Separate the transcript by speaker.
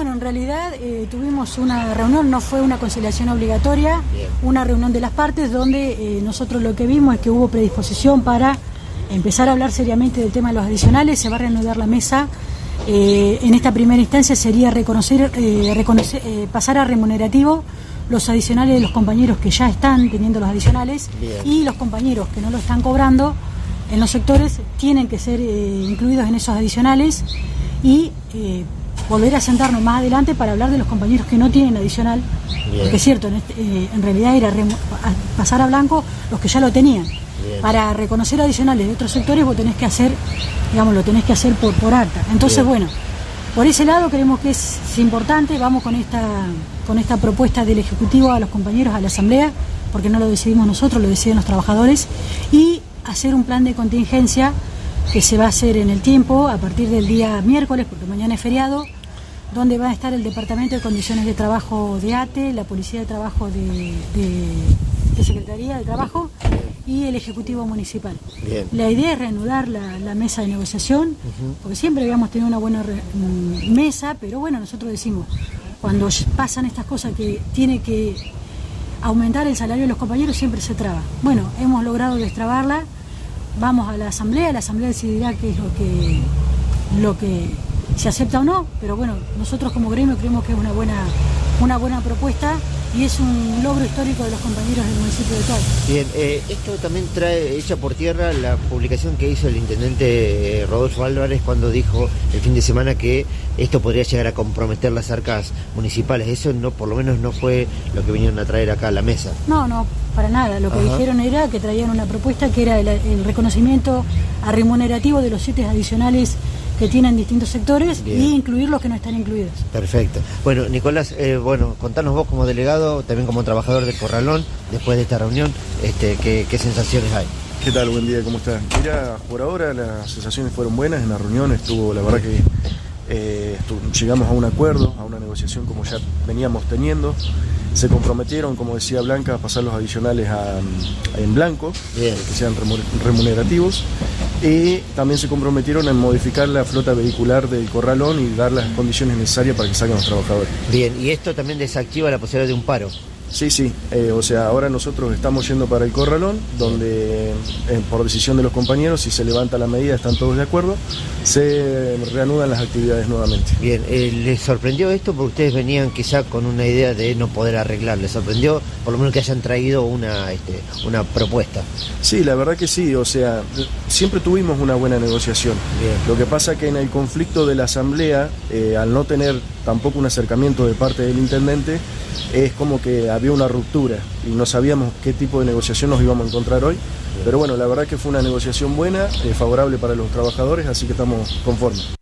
Speaker 1: Bueno, en realidad eh, tuvimos una reunión, no fue una conciliación obligatoria, una reunión de las partes donde eh, nosotros lo que vimos es que hubo predisposición para empezar a hablar seriamente del tema de los adicionales, se va a reanudar la mesa. Eh, en esta primera instancia sería reconocer, reconocer pasar a remunerativo los adicionales de los compañeros que ya están teniendo los adicionales y los compañeros que no lo están cobrando en los sectores tienen que ser incluidos en esos adicionales y volver a sentarnos más adelante para hablar de los compañeros que no tienen adicional, porque es cierto, en, este, eh, realidad era pasar a blanco los que ya lo tenían. Para reconocer adicionales de otros sectores vos tenés que hacer, digamos, lo tenés que hacer por, por alta. Entonces, bueno, por ese lado creemos que es, importante, vamos con esta, con esta propuesta del Ejecutivo a los compañeros, a la Asamblea, porque no lo decidimos nosotros, lo deciden los trabajadores, y hacer un plan de contingencia que se va a hacer en el tiempo a partir del día miércoles, porque mañana es feriado, donde va a estar el Departamento de Condiciones de Trabajo de ATE, la Policía de Trabajo de, Secretaría de Trabajo y el Ejecutivo Municipal. La idea es reanudar la, mesa de negociación, porque siempre habíamos tenido una buena mm, mesa, pero bueno, nosotros decimos, cuando pasan estas cosas que tiene que aumentar el salario de los compañeros, siempre se traba. Bueno, hemos logrado destrabarla, vamos a la Asamblea, la Asamblea decidirá qué es lo que, lo que se acepta o no, pero bueno, nosotros como gremio creemos que es una buena, una buena propuesta y es un logro histórico de los compañeros del municipio de Tal.
Speaker 2: Bien, eh, esto también trae hecha por tierra la publicación que hizo el intendente eh, Rodolfo Álvarez cuando dijo el fin de semana que esto podría llegar a comprometer las arcas municipales. Eso no, por lo menos no fue lo que vinieron a traer acá a la mesa.
Speaker 1: No, no, para nada. Lo que dijeron era que traían una propuesta que era el, reconocimiento a remunerativo de los siete adicionales que tienen distintos sectores e incluir los que no están incluidos.
Speaker 2: Perfecto. Bueno, Nicolás, eh, bueno, contanos vos como delegado, también como trabajador del Corralón, después de esta reunión, este, ¿qué, sensaciones hay?
Speaker 3: ¿Qué tal? Buen día, ¿cómo estás? Mira, por ahora las sensaciones fueron buenas en la reunión, estuvo, la verdad que eh, llegamos a un acuerdo, a una negociación como ya veníamos teniendo. Se comprometieron, como decía Blanca, a pasar los adicionales en blanco, que sean remunerativos y también se comprometieron en modificar la flota vehicular del corralón y dar las condiciones necesarias para que salgan los trabajadores.
Speaker 2: Bien, y esto también desactiva la posibilidad de un paro.
Speaker 3: Sí, sí, eh, o sea, ahora nosotros estamos yendo para el corralón, donde eh, por decisión de los compañeros, si se levanta la medida, están todos de acuerdo, se reanudan las actividades nuevamente.
Speaker 2: Bien, eh, ¿les sorprendió esto? Porque ustedes venían quizá con una idea de no poder arreglar, ¿les sorprendió por lo menos que hayan traído una, este, una propuesta?
Speaker 3: Sí, la verdad que sí, o sea, siempre tuvimos una buena negociación. Lo que pasa que en el conflicto de la Asamblea, al no tener tampoco un acercamiento de parte del intendente, es como que había una ruptura y no sabíamos qué tipo de negociación nos íbamos a encontrar hoy. Pero bueno, la verdad que fue una negociación buena, eh, favorable para los trabajadores, así que estamos conformes.